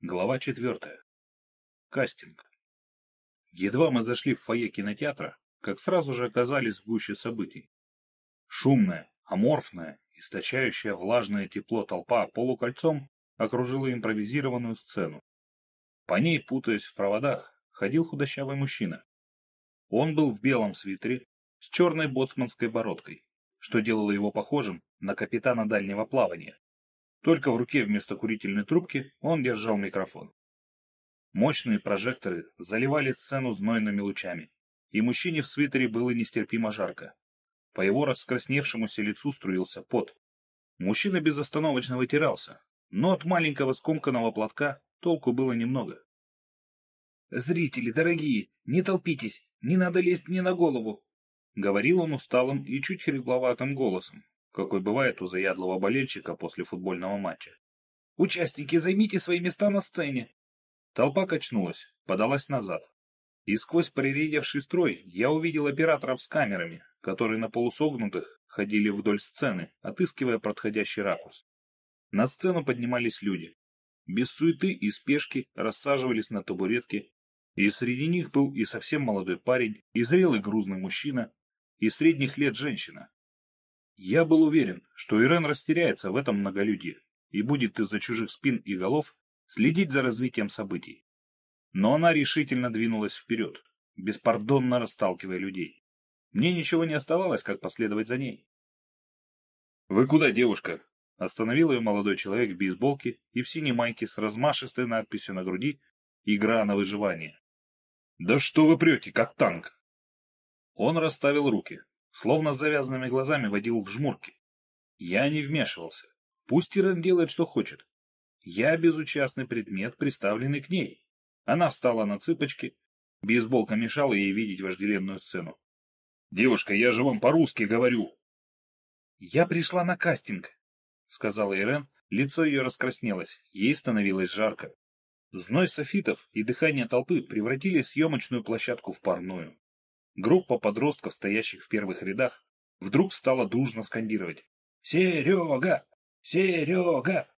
Глава четвертая. Кастинг. Едва мы зашли в фойе кинотеатра, как сразу же оказались в гуще событий. Шумная, аморфная, источающая влажное тепло толпа полукольцом окружила импровизированную сцену. По ней, путаясь в проводах, ходил худощавый мужчина. Он был в белом свитере с черной боцманской бородкой, что делало его похожим на капитана дальнего плавания. Только в руке вместо курительной трубки он держал микрофон. Мощные прожекторы заливали сцену знойными лучами, и мужчине в свитере было нестерпимо жарко. По его раскрасневшемуся лицу струился пот. Мужчина безостановочно вытирался, но от маленького скомканного платка толку было немного. «Зрители, дорогие, не толпитесь, не надо лезть мне на голову!» — говорил он усталым и чуть хрипловатым голосом, какой бывает у заядлого болельщика после футбольного матча. «Участники, займите свои места на сцене!» Толпа качнулась, подалась назад. И сквозь приредевший строй я увидел операторов с камерами, которые на полусогнутых ходили вдоль сцены, отыскивая подходящий ракурс. На сцену поднимались люди. Без суеты и спешки рассаживались на табуретки, и среди них был и совсем молодой парень, и зрелый грузный мужчина, и средних лет женщина, я был уверен, что Ирен растеряется в этом многолюдье и будет из-за чужих спин и голов следить за развитием событий. Но она решительно двинулась вперед, беспардонно расталкивая людей. Мне ничего не оставалось, как последовать за ней. «Вы куда, девушка?» Остановил ее молодой человек в бейсболке и в синей майке с размашистой надписью на груди «Игра на выживание». «Да что вы прете, как танк!» Он расставил руки, словно с завязанными глазами водил в жмурки. Я не вмешивался. Пусть Ирен делает, что хочет. Я безучастный предмет, приставленный к ней. Она встала на цыпочки. Бейсболка мешала ей видеть вожделенную сцену. — Девушка, я же вам по-русски говорю. — Я пришла на кастинг, — сказала Ирен. Лицо ее раскраснелось, ей становилось жарко. Зной софитов и дыхание толпы превратили съемочную площадку в парную. Группа подростков, стоящих в первых рядах, вдруг стала дружно скандировать. «Серега! Серега!»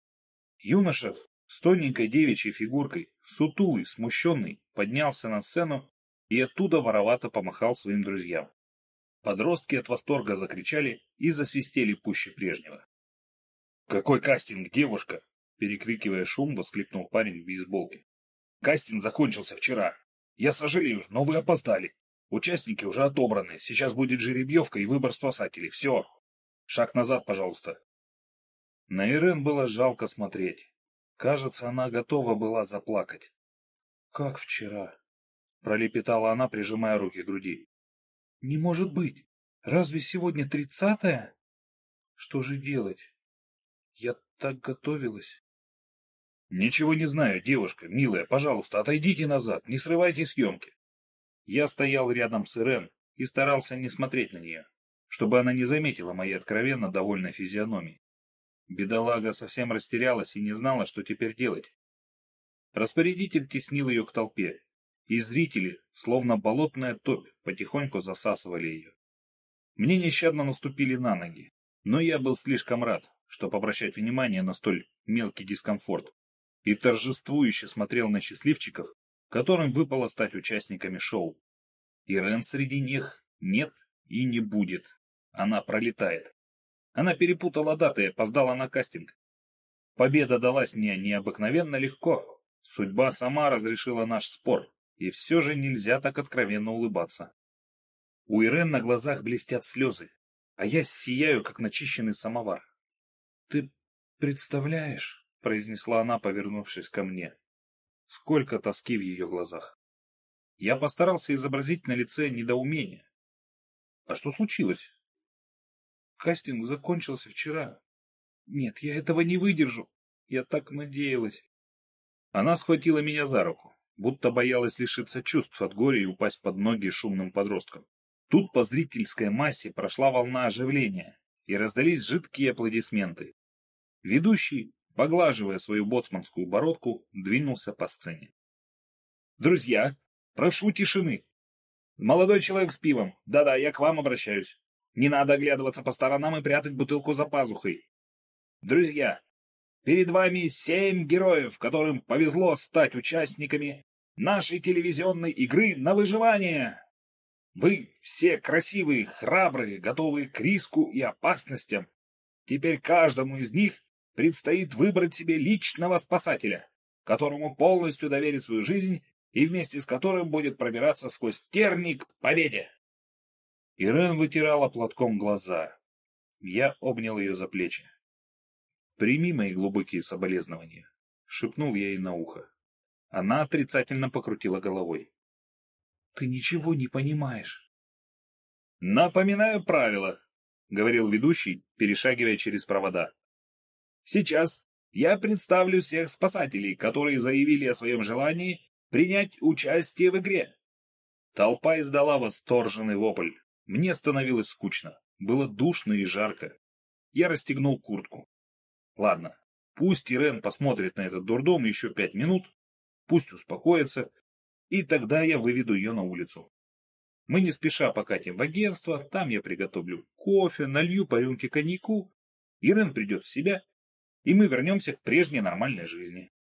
Юноша с тоненькой девичьей фигуркой, сутулый, смущенный, поднялся на сцену и оттуда воровато помахал своим друзьям. Подростки от восторга закричали и засвистели пуще прежнего. «Какой кастинг, девушка!» Перекрикивая шум, воскликнул парень в бейсболке. «Кастинг закончился вчера. Я сожалею, но вы опоздали. Участники уже отобраны. Сейчас будет жеребьевка и выбор спасателей. Все. Шаг назад, пожалуйста. На Ирен было жалко смотреть. Кажется, она готова была заплакать. — Как вчера? — пролепетала она, прижимая руки к груди. — Не может быть! Разве сегодня тридцатое? Что же делать? Я так готовилась. — Ничего не знаю, девушка, милая, пожалуйста, отойдите назад, не срывайте съемки. Я стоял рядом с Ирен и старался не смотреть на нее, чтобы она не заметила моей откровенно довольной физиономии. Бедолага совсем растерялась и не знала, что теперь делать. Распорядитель теснил ее к толпе, и зрители, словно болотная топь, потихоньку засасывали ее. Мне нещадно наступили на ноги, но я был слишком рад, чтобы обращать внимание на столь мелкий дискомфорт, и торжествующе смотрел на счастливчиков, которым выпало стать участниками шоу. Ирен среди них нет и не будет. Она пролетает. Она перепутала даты и опоздала на кастинг. Победа далась мне необыкновенно легко. Судьба сама разрешила наш спор, и все же нельзя так откровенно улыбаться. У Ирен на глазах блестят слезы, а я сияю, как начищенный самовар. — Ты представляешь, — произнесла она, повернувшись ко мне, Сколько тоски в ее глазах. Я постарался изобразить на лице недоумение. А что случилось? Кастинг закончился вчера. Нет, я этого не выдержу. Я так надеялась. Она схватила меня за руку, будто боялась лишиться чувств от горя и упасть под ноги шумным подросткам. Тут по зрительской массе прошла волна оживления, и раздались жидкие аплодисменты. Ведущий, поглаживая свою боцманскую бородку, двинулся по сцене. «Друзья, прошу тишины. Молодой человек с пивом. Да-да, я к вам обращаюсь. Не надо оглядываться по сторонам и прятать бутылку за пазухой. Друзья, перед вами семь героев, которым повезло стать участниками нашей телевизионной игры на выживание. Вы все красивые, храбрые, готовые к риску и опасностям. Теперь каждому из них предстоит выбрать себе личного спасателя, которому полностью доверит свою жизнь и вместе с которым будет пробираться сквозь терник к победе. Ирен вытирала платком глаза. Я обнял ее за плечи. «Прими мои глубокие соболезнования», — шепнул я ей на ухо. Она отрицательно покрутила головой. «Ты ничего не понимаешь». «Напоминаю правила», — говорил ведущий, перешагивая через провода. «Сейчас я представлю всех спасателей, которые заявили о своем желании принять участие в игре». Толпа издала восторженный вопль. Мне становилось скучно. Было душно и жарко. Я расстегнул куртку. Ладно, пусть Ирен посмотрит на этот дурдом еще пять минут, пусть успокоится, и тогда я выведу ее на улицу. Мы не спеша покатим в агентство, там я приготовлю кофе, налью по рюмке коньяку, Ирен придет в себя, и мы вернемся к прежней нормальной жизни.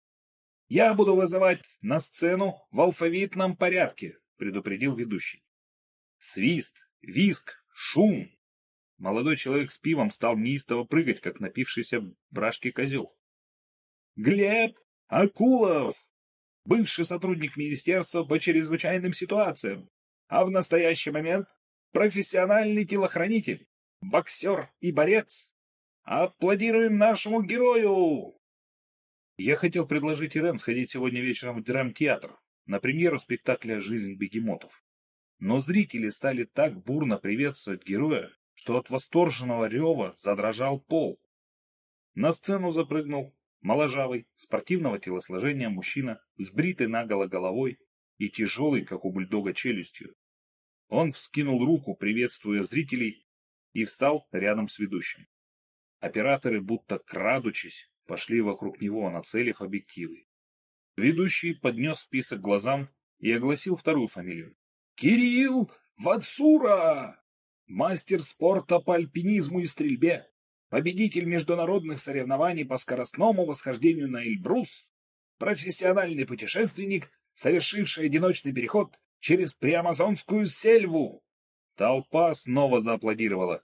«Я буду вызывать на сцену в алфавитном порядке», — предупредил ведущий. Свист, виск, шум. Молодой человек с пивом стал неистово прыгать, как напившийся брашки козел. «Глеб Акулов, бывший сотрудник Министерства по чрезвычайным ситуациям, а в настоящий момент профессиональный телохранитель, боксер и борец. Аплодируем нашему герою!» Я хотел предложить Ирен сходить сегодня вечером в драмтеатр на премьеру спектакля «Жизнь бегемотов». Но зрители стали так бурно приветствовать героя, что от восторженного рева задрожал пол. На сцену запрыгнул моложавый, спортивного телосложения мужчина с бритой наголо головой и тяжелой, как у бульдога, челюстью. Он вскинул руку, приветствуя зрителей, и встал рядом с ведущим. Операторы, будто крадучись, пошли вокруг него, нацелив объективы. Ведущий поднес список глазам и огласил вторую фамилию. «Кирилл Вацура! Мастер спорта по альпинизму и стрельбе, победитель международных соревнований по скоростному восхождению на Эльбрус, профессиональный путешественник, совершивший одиночный переход через приамазонскую сельву». Толпа снова зааплодировала.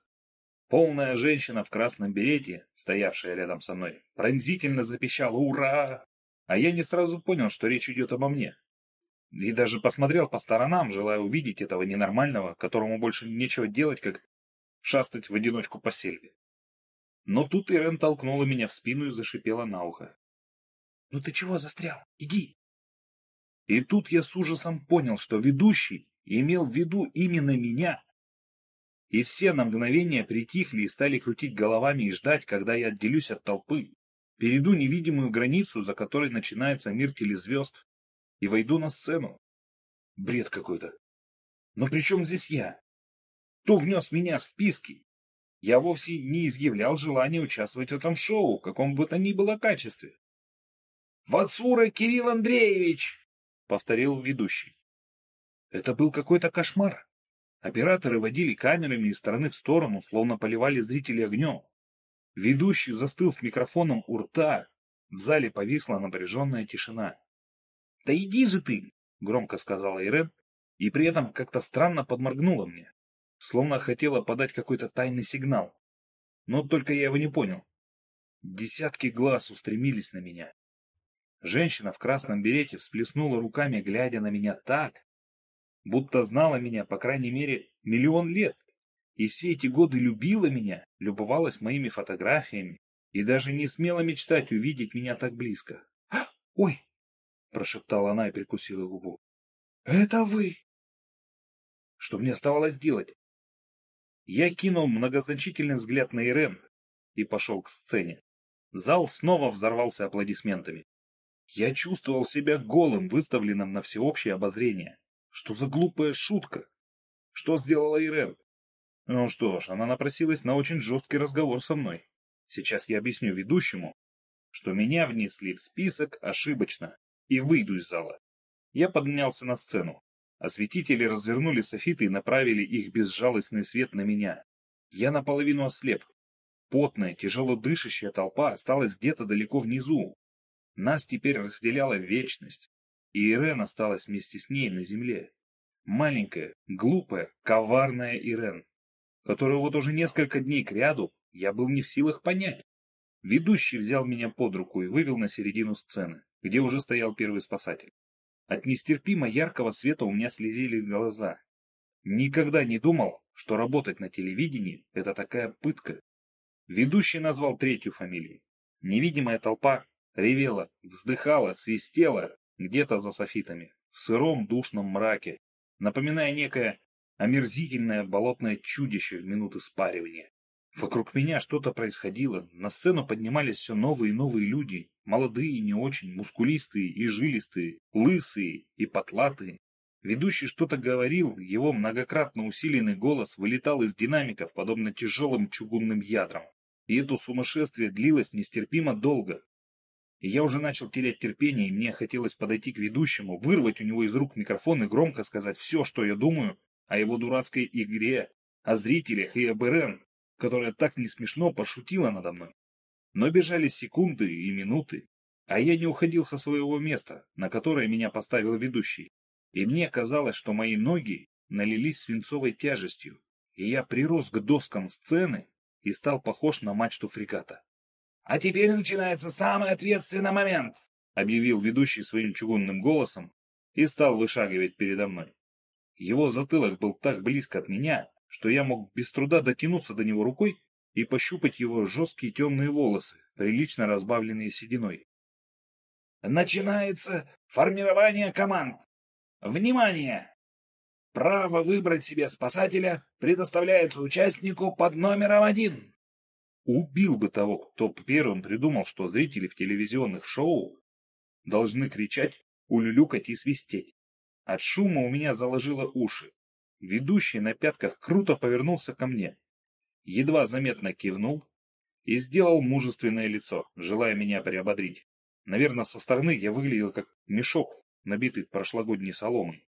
Полная женщина в красном берете, стоявшая рядом со мной, пронзительно запищала «Ура!», а я не сразу понял, что речь идет обо мне. И даже посмотрел по сторонам, желая увидеть этого ненормального, которому больше нечего делать, как шастать в одиночку по сельве. Но тут Ирен толкнула меня в спину и зашипела на ухо. — Ну ты чего застрял? Иди! И тут я с ужасом понял, что ведущий имел в виду именно меня, и все на мгновение притихли и стали крутить головами и ждать, когда я отделюсь от толпы, перейду невидимую границу, за которой начинается мир телезвезд, и войду на сцену. Бред какой-то. Но при чем здесь я? Кто внес меня в списки? Я вовсе не изъявлял желания участвовать в этом шоу, в каком бы то ни было качестве. «Вацура Кирилл Андреевич!» — повторил ведущий. Это был какой-то кошмар. Операторы водили камерами из стороны в сторону, словно поливали зрителей огнем. Ведущий застыл с микрофоном у рта. В зале повисла напряженная тишина. — Да иди же ты! — громко сказала Ирен, и при этом как-то странно подморгнула мне, словно хотела подать какой-то тайный сигнал. Но только я его не понял. Десятки глаз устремились на меня. Женщина в красном берете всплеснула руками, глядя на меня так, будто знала меня, по крайней мере, миллион лет, и все эти годы любила меня, любовалась моими фотографиями и даже не смела мечтать увидеть меня так близко. «А, «Ой!» — прошептала она и прикусила губу. «Это вы!» Что мне оставалось делать? Я кинул многозначительный взгляд на Ирен и пошел к сцене. Зал снова взорвался аплодисментами. Я чувствовал себя голым, выставленным на всеобщее обозрение. Что за глупая шутка? Что сделала Ирен? Ну что ж, она напросилась на очень жесткий разговор со мной. Сейчас я объясню ведущему, что меня внесли в список ошибочно, и выйду из зала. Я поднялся на сцену. Осветители развернули софиты и направили их безжалостный свет на меня. Я наполовину ослеп. потная, тяжело дышащая толпа осталась где-то далеко внизу. Нас теперь разделяла вечность, Ирен осталась вместе с ней на земле. Маленькая, глупая, коварная Ирен, которую вот уже несколько дней кряду я был не в силах понять. Ведущий взял меня под руку и вывел на середину сцены, где уже стоял первый спасатель. От нестерпимо яркого света у меня слезили глаза. Никогда не думал, что работать на телевидении – это такая пытка. Ведущий назвал третью фамилию. Невидимая толпа ревела, вздыхала, свистела где-то за софитами, в сыром душном мраке, напоминая некое омерзительное болотное чудище в минуты спаривания. Вокруг меня что-то происходило, на сцену поднимались все новые и новые люди, молодые и не очень, мускулистые и жилистые, лысые и потлатые. Ведущий что-то говорил, его многократно усиленный голос вылетал из динамиков, подобно тяжелым чугунным ядрам. И это сумасшествие длилось нестерпимо долго. И я уже начал терять терпение, и мне хотелось подойти к ведущему, вырвать у него из рук микрофон и громко сказать все, что я думаю о его дурацкой игре, о зрителях и об РН, которая так не смешно пошутила надо мной. Но бежали секунды и минуты, а я не уходил со своего места, на которое меня поставил ведущий. И мне казалось, что мои ноги налились свинцовой тяжестью, и я прирос к доскам сцены и стал похож на мачту фрегата. «А теперь начинается самый ответственный момент», — объявил ведущий своим чугунным голосом и стал вышагивать передо мной. Его затылок был так близко от меня, что я мог без труда дотянуться до него рукой и пощупать его жесткие темные волосы, прилично разбавленные сединой. Начинается формирование команд. Внимание! Право выбрать себе спасателя предоставляется участнику под номером один. Убил бы того, кто первым придумал, что зрители в телевизионных шоу должны кричать, улюлюкать и свистеть. От шума у меня заложило уши. Ведущий на пятках круто повернулся ко мне, едва заметно кивнул и сделал мужественное лицо, желая меня приободрить. Наверное, со стороны я выглядел как мешок, набитый прошлогодней соломой.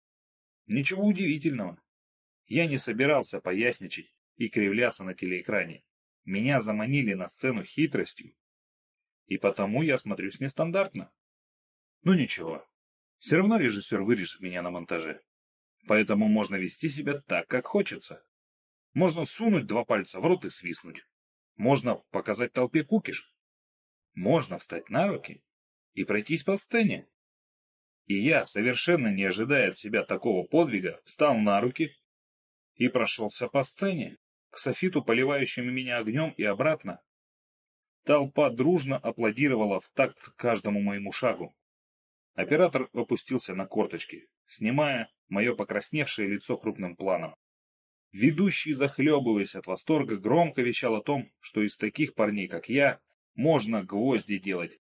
Ничего удивительного. Я не собирался поясничать и кривляться на телеэкране. Меня заманили на сцену хитростью, и потому я смотрюсь нестандартно. Ну ничего, все равно режиссер вырежет меня на монтаже. Поэтому можно вести себя так, как хочется. Можно сунуть два пальца в рот и свистнуть. Можно показать толпе кукиш. Можно встать на руки и пройтись по сцене. И я, совершенно не ожидая от себя такого подвига, встал на руки и прошелся по сцене, к софиту, поливающему меня огнем и обратно. Толпа дружно аплодировала в такт каждому моему шагу. Оператор опустился на корточки, снимая мое покрасневшее лицо крупным планом. Ведущий, захлебываясь от восторга, громко вещал о том, что из таких парней, как я, можно гвозди делать.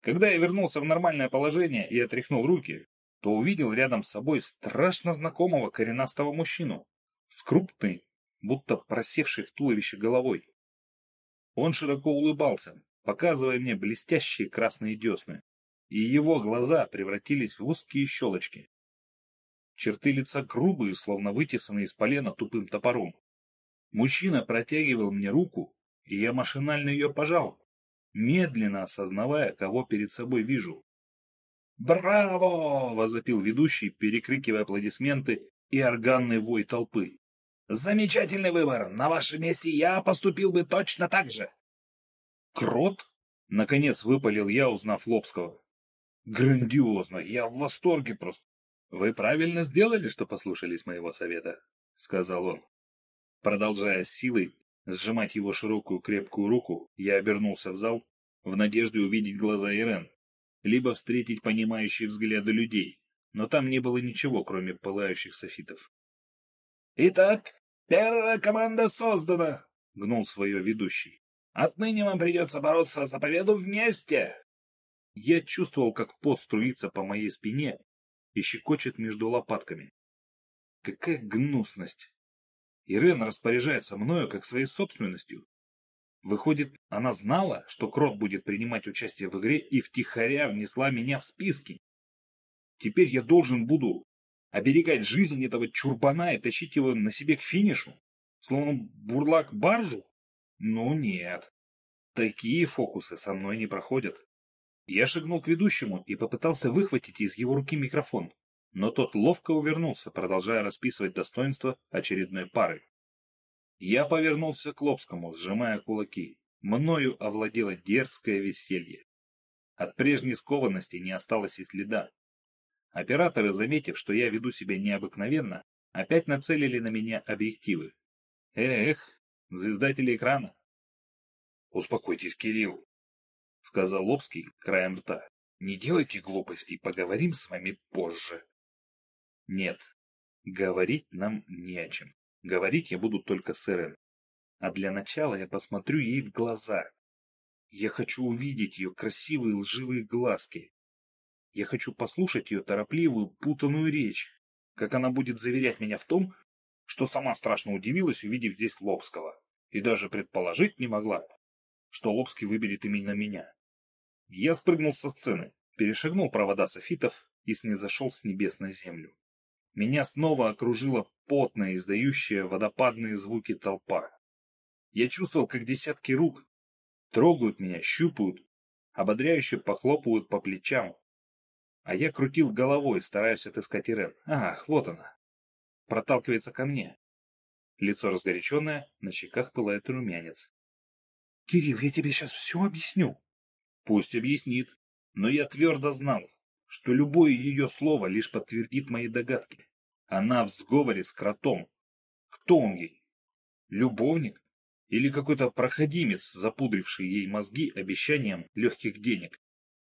Когда я вернулся в нормальное положение и отряхнул руки, то увидел рядом с собой страшно знакомого коренастого мужчину, с крупной, будто просевшей в туловище головой. Он широко улыбался, показывая мне блестящие красные десны, и его глаза превратились в узкие щелочки. Черты лица грубые, словно вытесанные из полена тупым топором. Мужчина протягивал мне руку, и я машинально ее пожал, медленно осознавая, кого перед собой вижу. «Браво!» — возопил ведущий, перекрикивая аплодисменты и органный вой толпы. «Замечательный выбор! На вашем месте я поступил бы точно так же!» «Крот?» — наконец выпалил я, узнав Лобского. «Грандиозно! Я в восторге просто!» «Вы правильно сделали, что послушались моего совета», — сказал он. Продолжая силой сжимать его широкую крепкую руку, я обернулся в зал в надежде увидеть глаза Ирен, либо встретить понимающие взгляды людей, но там не было ничего, кроме пылающих софитов. «Итак, первая команда создана», — гнул свое ведущий. «Отныне вам придется бороться за победу вместе». Я чувствовал, как пот струится по моей спине и щекочет между лопатками. Какая гнусность! Ирен распоряжается мною как своей собственностью. Выходит, она знала, что Крот будет принимать участие в игре и втихаря внесла меня в списки. Теперь я должен буду оберегать жизнь этого чурбана и тащить его на себе к финишу, словно бурлак баржу? Ну нет. Такие фокусы со мной не проходят. Я шагнул к ведущему и попытался выхватить из его руки микрофон, но тот ловко увернулся, продолжая расписывать достоинства очередной пары. Я повернулся к Лобскому, сжимая кулаки. Мною овладело дерзкое веселье. От прежней скованности не осталось и следа. Операторы, заметив, что я веду себя необыкновенно, опять нацелили на меня объективы. Эх, звезда телеэкрана. Успокойтесь, Кирилл, — сказал Лобский краем рта. «Не делайте глупостей, поговорим с вами позже». «Нет, говорить нам не о чем. Говорить я буду только с Эрен. А для начала я посмотрю ей в глаза. Я хочу увидеть ее красивые лживые глазки. Я хочу послушать ее торопливую, путанную речь, как она будет заверять меня в том, что сама страшно удивилась, увидев здесь Лобского, и даже предположить не могла, что Лобский выберет именно меня. Я спрыгнул со сцены, перешагнул провода софитов и снизошел с небес на землю. Меня снова окружила потная, издающая водопадные звуки толпа. Я чувствовал, как десятки рук трогают меня, щупают, ободряюще похлопывают по плечам. А я крутил головой, стараясь отыскать Ирен. Ах, вот она. Проталкивается ко мне. Лицо разгоряченное, на щеках пылает румянец. «Кирилл, я тебе сейчас все объясню». «Пусть объяснит. Но я твердо знал, что любое ее слово лишь подтвердит мои догадки. Она в сговоре с кротом. Кто он ей? Любовник? Или какой-то проходимец, запудривший ей мозги обещанием легких денег?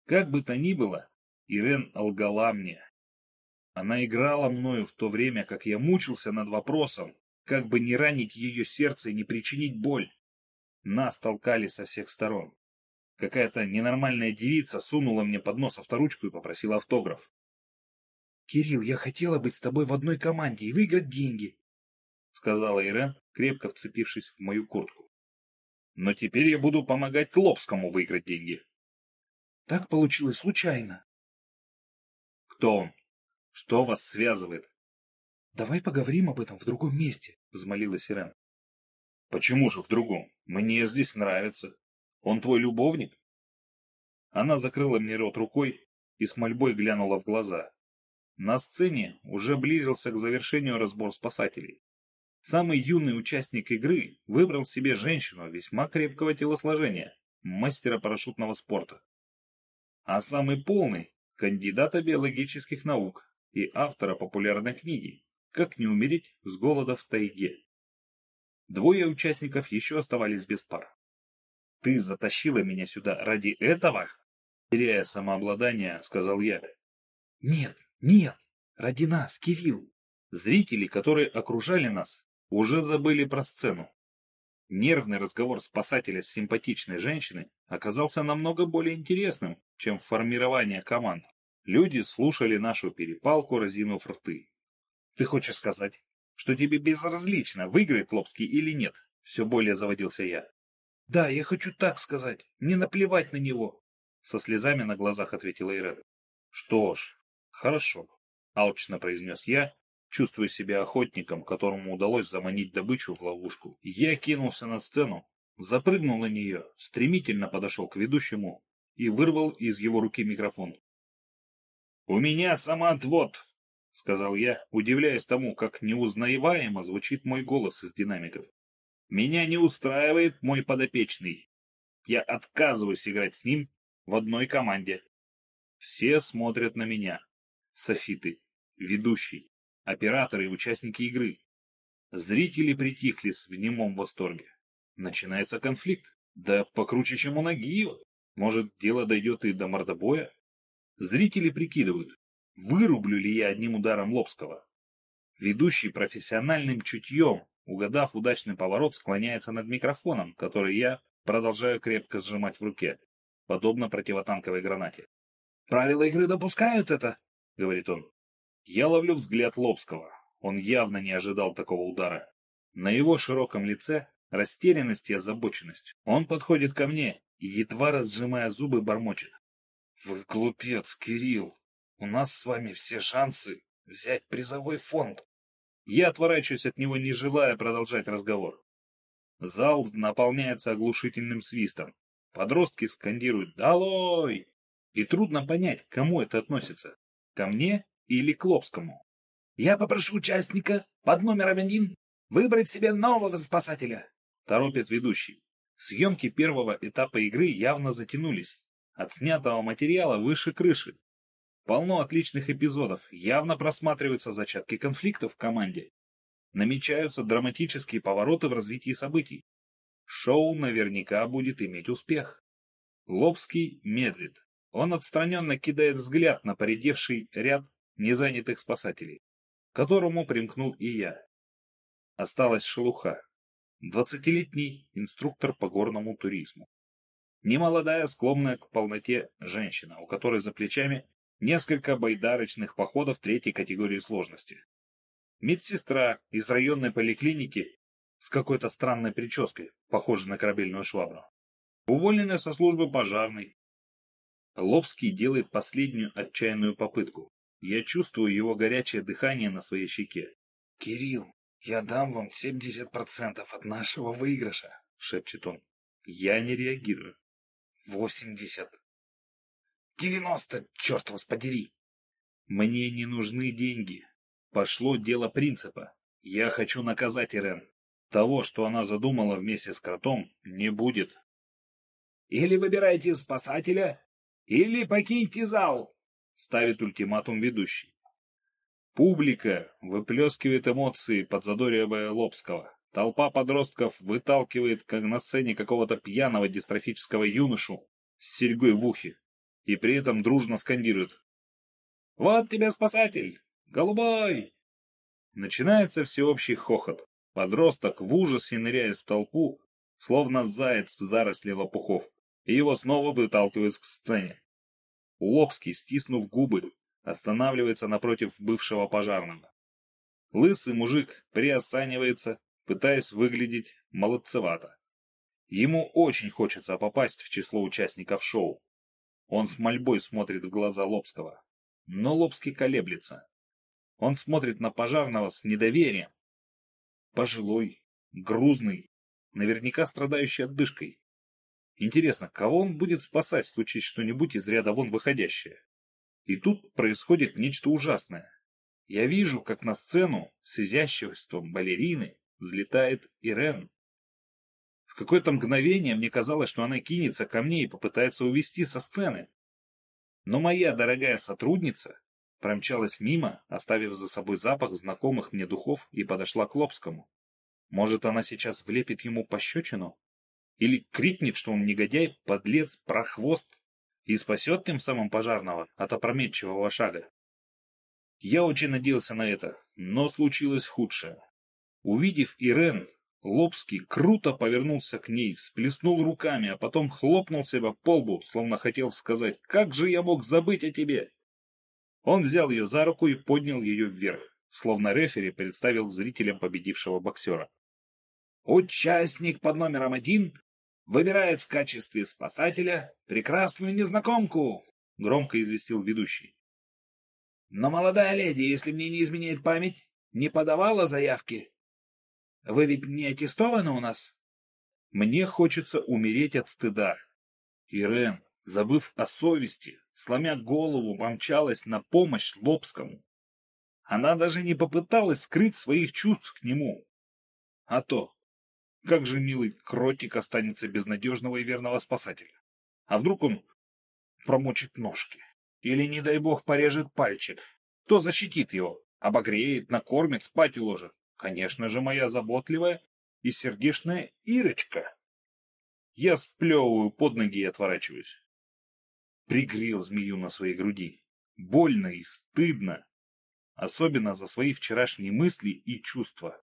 Как бы то ни было, Ирен лгала мне. Она играла мною в то время, как я мучился над вопросом, как бы не ранить ее сердце и не причинить боль. Нас толкали со всех сторон. Какая-то ненормальная девица сунула мне под нос авторучку и попросила автограф. «Кирилл, я хотела быть с тобой в одной команде и выиграть деньги», — сказала Ирен, крепко вцепившись в мою куртку. «Но теперь я буду помогать Лобскому выиграть деньги». «Так получилось случайно». «Кто он? Что вас связывает?» «Давай поговорим об этом в другом месте», — взмолилась Ирен. Почему же в другом? Мне здесь нравится. Он твой любовник? Она закрыла мне рот рукой и с мольбой глянула в глаза. На сцене уже близился к завершению разбор спасателей. Самый юный участник игры выбрал себе женщину весьма крепкого телосложения, мастера парашютного спорта. А самый полный – кандидата биологических наук и автора популярной книги «Как не умереть с голода в тайге». Двое участников еще оставались без пар. «Ты затащила меня сюда ради этого?» Теряя самообладание, сказал я. «Нет, нет, ради нас, Кирилл!» Зрители, которые окружали нас, уже забыли про сцену. Нервный разговор спасателя с симпатичной женщиной оказался намного более интересным, чем формирование команд. Люди слушали нашу перепалку, разинув рты. «Ты хочешь сказать, что тебе безразлично, выиграет Лобский или нет. Все более заводился я. Да, я хочу так сказать. Мне наплевать на него. Со слезами на глазах ответила Ирен. Что ж, хорошо. Алчно произнес я, чувствуя себя охотником, которому удалось заманить добычу в ловушку. Я кинулся на сцену, запрыгнул на нее, стремительно подошел к ведущему и вырвал из его руки микрофон. «У меня самоотвод!» — сказал я, удивляясь тому, как неузнаваемо звучит мой голос из динамиков. «Меня не устраивает мой подопечный. Я отказываюсь играть с ним в одной команде». Все смотрят на меня. Софиты, ведущий, операторы и участники игры. Зрители притихли в немом восторге. Начинается конфликт. Да покруче, чем у Нагиева. Может, дело дойдет и до мордобоя? Зрители прикидывают, Вырублю ли я одним ударом Лобского? Ведущий профессиональным чутьем, угадав удачный поворот, склоняется над микрофоном, который я продолжаю крепко сжимать в руке, подобно противотанковой гранате. «Правила игры допускают это?» — говорит он. Я ловлю взгляд Лобского. Он явно не ожидал такого удара. На его широком лице растерянность и озабоченность. Он подходит ко мне и, едва разжимая зубы, бормочет. «Вы глупец, Кирилл! У нас с вами все шансы взять призовой фонд. Я отворачиваюсь от него, не желая продолжать разговор. Зал наполняется оглушительным свистом. Подростки скандируют «Долой!» И трудно понять, к кому это относится. Ко мне или к Лобскому. «Я попрошу участника под номером один выбрать себе нового спасателя», — торопит ведущий. Съемки первого этапа игры явно затянулись. От снятого материала выше крыши. Полно отличных эпизодов, явно просматриваются зачатки конфликтов в команде. Намечаются драматические повороты в развитии событий. Шоу наверняка будет иметь успех. Лобский медлит. Он отстраненно кидает взгляд на поредевший ряд незанятых спасателей, к которому примкнул и я. Осталась шелуха. Двадцатилетний инструктор по горному туризму. Немолодая, склонная к полноте женщина, у которой за плечами несколько байдарочных походов третьей категории сложности. Медсестра из районной поликлиники с какой-то странной прической, похожей на корабельную швабру. Уволенная со службы пожарной. Лобский делает последнюю отчаянную попытку. Я чувствую его горячее дыхание на своей щеке. «Кирилл, я дам вам 70% от нашего выигрыша», — шепчет он. Я не реагирую. «80». «Девяносто, черт вас подери!» «Мне не нужны деньги. Пошло дело принципа. Я хочу наказать Ирен. Того, что она задумала вместе с кротом, не будет». «Или выбирайте спасателя, или покиньте зал!» — ставит ультиматум ведущий. Публика выплескивает эмоции, подзадоривая Лобского. Толпа подростков выталкивает, как на сцене какого-то пьяного дистрофического юношу с серьгой в ухе и при этом дружно скандируют. «Вот тебе спасатель! Голубой!» Начинается всеобщий хохот. Подросток в ужасе ныряет в толпу, словно заяц в заросли лопухов, и его снова выталкивают к сцене. Лобский, стиснув губы, останавливается напротив бывшего пожарного. Лысый мужик приосанивается, пытаясь выглядеть молодцевато. Ему очень хочется попасть в число участников шоу. Он с мольбой смотрит в глаза Лобского. Но Лобский колеблется. Он смотрит на пожарного с недоверием. Пожилой, грузный, наверняка страдающий отдышкой. Интересно, кого он будет спасать, случись что-нибудь из ряда вон выходящее? И тут происходит нечто ужасное. Я вижу, как на сцену с изяществом балерины взлетает Ирен. В какое-то мгновение мне казалось, что она кинется ко мне и попытается увести со сцены. Но моя дорогая сотрудница промчалась мимо, оставив за собой запах знакомых мне духов и подошла к Лобскому. Может, она сейчас влепит ему пощечину? Или крикнет, что он негодяй, подлец, прохвост и спасет тем самым пожарного от опрометчивого шага? Я очень надеялся на это, но случилось худшее. Увидев Ирен, Лобский круто повернулся к ней, всплеснул руками, а потом хлопнул себя по лбу, словно хотел сказать «Как же я мог забыть о тебе?» Он взял ее за руку и поднял ее вверх, словно рефери представил зрителям победившего боксера. «Участник под номером один выбирает в качестве спасателя прекрасную незнакомку», — громко известил ведущий. «Но молодая леди, если мне не изменяет память, не подавала заявки вы ведь не аттестованы у нас? Мне хочется умереть от стыда. Ирен, забыв о совести, сломя голову, помчалась на помощь Лобскому. Она даже не попыталась скрыть своих чувств к нему. А то, как же милый кротик останется без надежного и верного спасателя? А вдруг он промочит ножки? Или, не дай бог, порежет пальчик? Кто защитит его? Обогреет, накормит, спать уложит? Конечно же, моя заботливая и сердечная Ирочка. Я сплевываю под ноги и отворачиваюсь. Пригрел змею на своей груди. Больно и стыдно. Особенно за свои вчерашние мысли и чувства.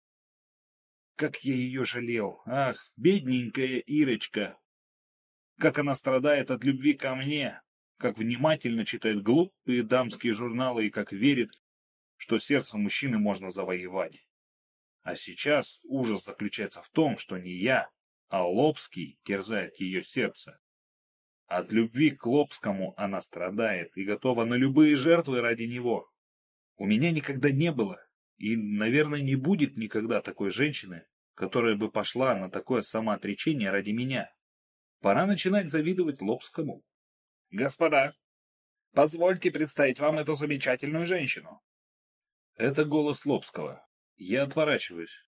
Как я ее жалел. Ах, бедненькая Ирочка. Как она страдает от любви ко мне. Как внимательно читает глупые дамские журналы и как верит, что сердце мужчины можно завоевать. А сейчас ужас заключается в том, что не я, а Лобский терзает ее сердце. От любви к Лобскому она страдает и готова на любые жертвы ради него. У меня никогда не было и, наверное, не будет никогда такой женщины, которая бы пошла на такое самоотречение ради меня. Пора начинать завидовать Лобскому. Господа, позвольте представить вам эту замечательную женщину. Это голос Лобского. Я отворачиваюсь.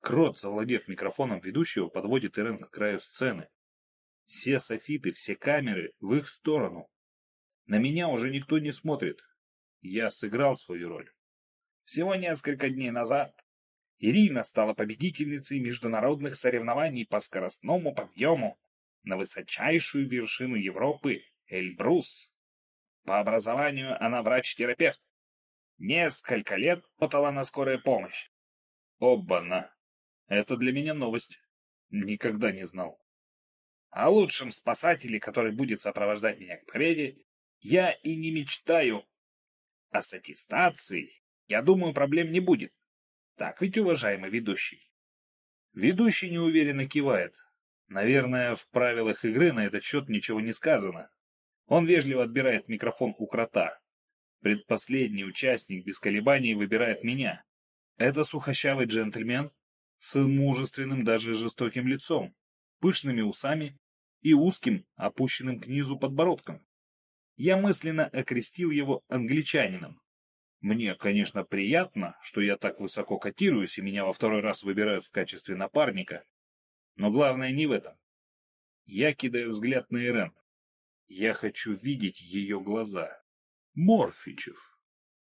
Крот, завладев микрофоном ведущего, подводит Ирен к краю сцены. Все софиты, все камеры в их сторону. На меня уже никто не смотрит. Я сыграл свою роль. Всего несколько дней назад Ирина стала победительницей международных соревнований по скоростному подъему на высочайшую вершину Европы Эльбрус. По образованию она врач-терапевт. Несколько лет работала на скорой помощь. Оба-на! Это для меня новость. Никогда не знал. О лучшем спасателе, который будет сопровождать меня к победе, я и не мечтаю. А с аттестацией, я думаю, проблем не будет. Так ведь, уважаемый ведущий? Ведущий неуверенно кивает. Наверное, в правилах игры на этот счет ничего не сказано. Он вежливо отбирает микрофон у крота. Предпоследний участник без колебаний выбирает меня. Это сухощавый джентльмен с мужественным, даже жестоким лицом, пышными усами и узким, опущенным к низу подбородком. Я мысленно окрестил его англичанином. Мне, конечно, приятно, что я так высоко котируюсь и меня во второй раз выбирают в качестве напарника, но главное не в этом. Я кидаю взгляд на Ирен. Я хочу видеть ее глаза. Морфичев.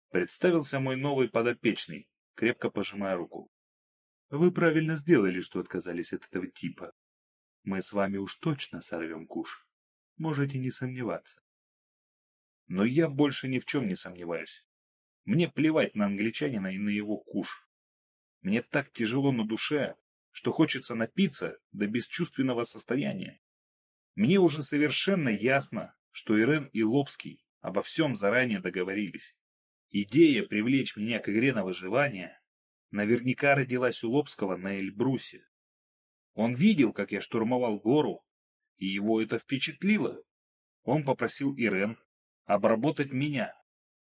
Представился мой новый подопечный, крепко пожимая руку. Вы правильно сделали, что отказались от этого типа. Мы с вами уж точно сорвем куш. Можете не сомневаться. Но я больше ни в чем не сомневаюсь. Мне плевать на англичанина и на его куш. Мне так тяжело на душе, что хочется напиться до бесчувственного состояния. Мне уже совершенно ясно, что Ирен и Лобский обо всем заранее договорились. Идея привлечь меня к игре на выживание наверняка родилась у Лобского на Эльбрусе. Он видел, как я штурмовал гору, и его это впечатлило. Он попросил Ирен обработать меня,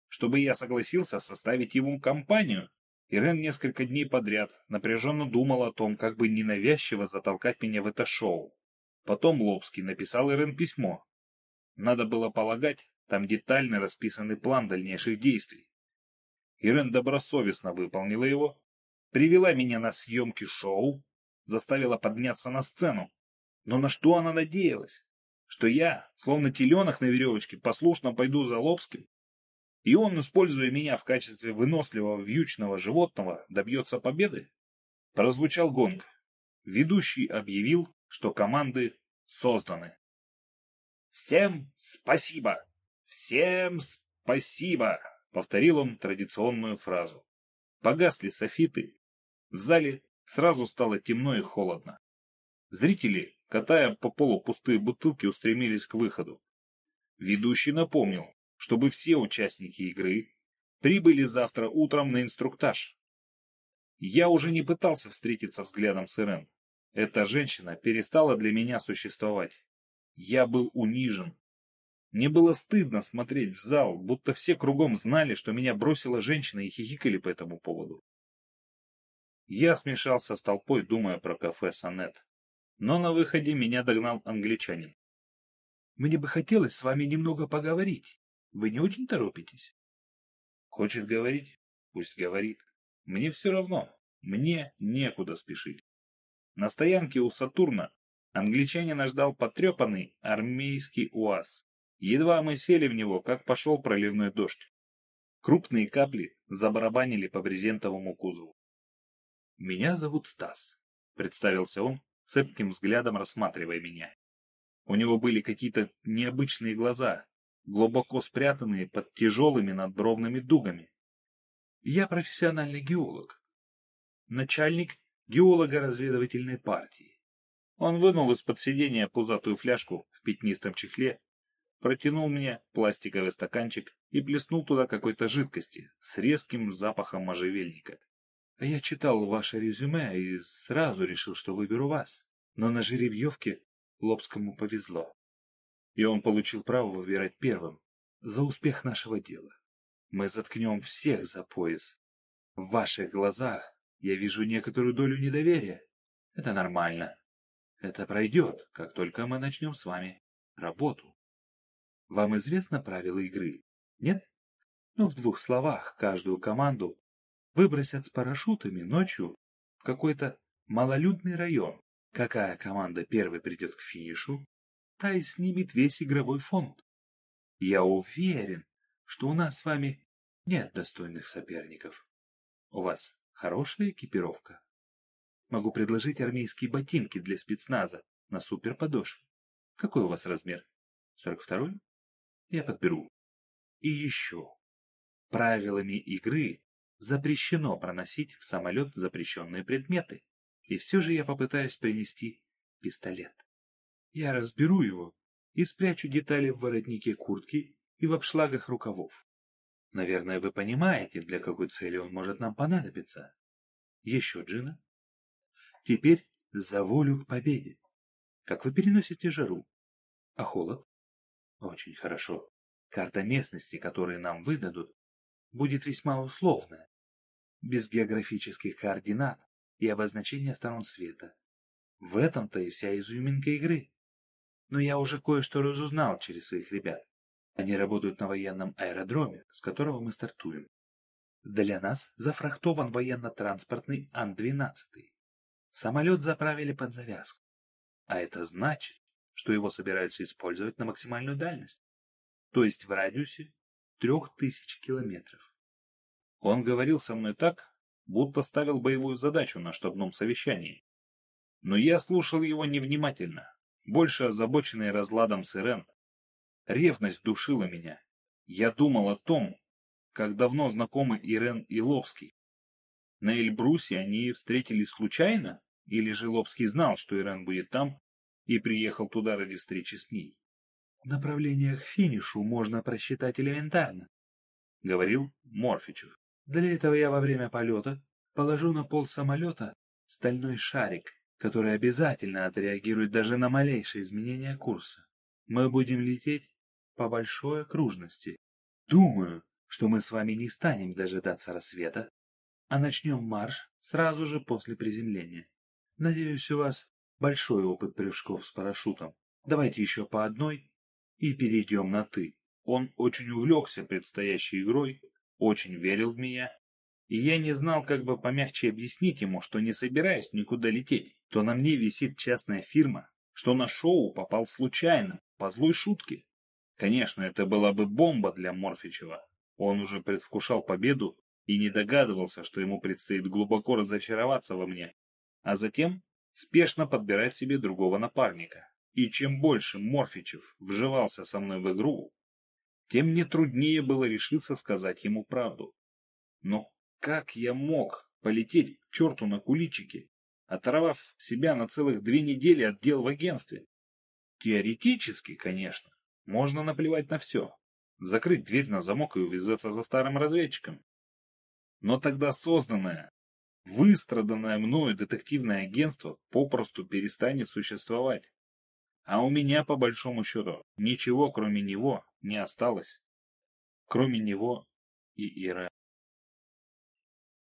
чтобы я согласился составить ему компанию. Ирен несколько дней подряд напряженно думал о том, как бы ненавязчиво затолкать меня в это шоу. Потом Лобский написал Ирен письмо. Надо было полагать, там детально расписанный план дальнейших действий. Ирен добросовестно выполнила его, привела меня на съемки шоу, заставила подняться на сцену. Но на что она надеялась? Что я, словно теленок на веревочке, послушно пойду за Лобским? И он, используя меня в качестве выносливого вьючного животного, добьется победы? Прозвучал гонг. Ведущий объявил, что команды созданы. «Всем спасибо! Всем спасибо!» — повторил он традиционную фразу. Погасли софиты, в зале сразу стало темно и холодно. Зрители, катая по полу пустые бутылки, устремились к выходу. Ведущий напомнил, чтобы все участники игры прибыли завтра утром на инструктаж. Я уже не пытался встретиться взглядом с Ирен. Эта женщина перестала для меня существовать. Я был унижен. Мне было стыдно смотреть в зал, будто все кругом знали, что меня бросила женщина и хихикали по этому поводу. Я смешался с толпой, думая про кафе «Сонет». Но на выходе меня догнал англичанин. «Мне бы хотелось с вами немного поговорить. Вы не очень торопитесь?» «Хочет говорить? Пусть говорит. Мне все равно. Мне некуда спешить». На стоянке у Сатурна англичанина ждал потрепанный армейский УАЗ. Едва мы сели в него, как пошел проливной дождь. Крупные капли забарабанили по брезентовому кузову. «Меня зовут Стас», — представился он, цепким взглядом рассматривая меня. У него были какие-то необычные глаза, глубоко спрятанные под тяжелыми надбровными дугами. «Я профессиональный геолог, начальник геолого-разведывательной партии». Он вынул из-под сиденья пузатую фляжку в пятнистом чехле, протянул мне пластиковый стаканчик и плеснул туда какой-то жидкости с резким запахом можжевельника. Я читал ваше резюме и сразу решил, что выберу вас. Но на жеребьевке Лобскому повезло. И он получил право выбирать первым за успех нашего дела. Мы заткнем всех за пояс. В ваших глазах я вижу некоторую долю недоверия. Это нормально. Это пройдет, как только мы начнем с вами работу. Вам известно правила игры, нет? Ну, в двух словах, каждую команду выбросят с парашютами ночью в какой-то малолюдный район. Какая команда первой придет к финишу, та и снимет весь игровой фонд. Я уверен, что у нас с вами нет достойных соперников. У вас хорошая экипировка. Могу предложить армейские ботинки для спецназа на суперподошве. Какой у вас размер? 42-й? Я подберу. И еще. Правилами игры запрещено проносить в самолет запрещенные предметы. И все же я попытаюсь принести пистолет. Я разберу его и спрячу детали в воротнике куртки и в обшлагах рукавов. Наверное, вы понимаете, для какой цели он может нам понадобиться. Еще, Джина? Теперь за волю к победе. Как вы переносите жару? А холод? Очень хорошо. Карта местности, которую нам выдадут, будет весьма условная, без географических координат и обозначения сторон света. В этом-то и вся изюминка игры. Но я уже кое-что разузнал через своих ребят. Они работают на военном аэродроме, с которого мы стартуем. Для нас зафрахтован военно-транспортный Ан-12. Самолет заправили под завязку. А это значит, что его собираются использовать на максимальную дальность, то есть в радиусе трех тысяч километров. Он говорил со мной так, будто ставил боевую задачу на штабном совещании. Но я слушал его невнимательно, больше озабоченный разладом с Ирен, Ревность душила меня. Я думал о том, как давно знакомы Ирен и Лобский. На Эльбрусе они встретились случайно, или же Лобский знал, что Ирен будет там, и приехал туда ради встречи с ней? Направление к финишу можно просчитать элементарно, — говорил Морфичев. Для этого я во время полета положу на пол самолета стальной шарик, который обязательно отреагирует даже на малейшие изменения курса. Мы будем лететь по большой окружности. Думаю, что мы с вами не станем дожидаться рассвета, а начнем марш сразу же после приземления. Надеюсь, у вас большой опыт прыжков с парашютом. Давайте еще по одной и перейдем на «ты». Он очень увлекся предстоящей игрой, очень верил в меня, и я не знал, как бы помягче объяснить ему, что не собираюсь никуда лететь, то на мне висит частная фирма, что на шоу попал случайно, по злой шутке. Конечно, это была бы бомба для Морфичева. Он уже предвкушал победу и не догадывался, что ему предстоит глубоко разочароваться во мне, а затем спешно подбирать себе другого напарника. И чем больше Морфичев вживался со мной в игру, тем мне труднее было решиться сказать ему правду. Но как я мог полететь к черту на куличики, оторвав себя на целых две недели от дел в агентстве? Теоретически, конечно. Можно наплевать на все. Закрыть дверь на замок и увязаться за старым разведчиком. Но тогда созданное, выстраданное мною детективное агентство попросту перестанет существовать. А у меня, по большому счету, ничего кроме него не осталось. Кроме него и Ирен.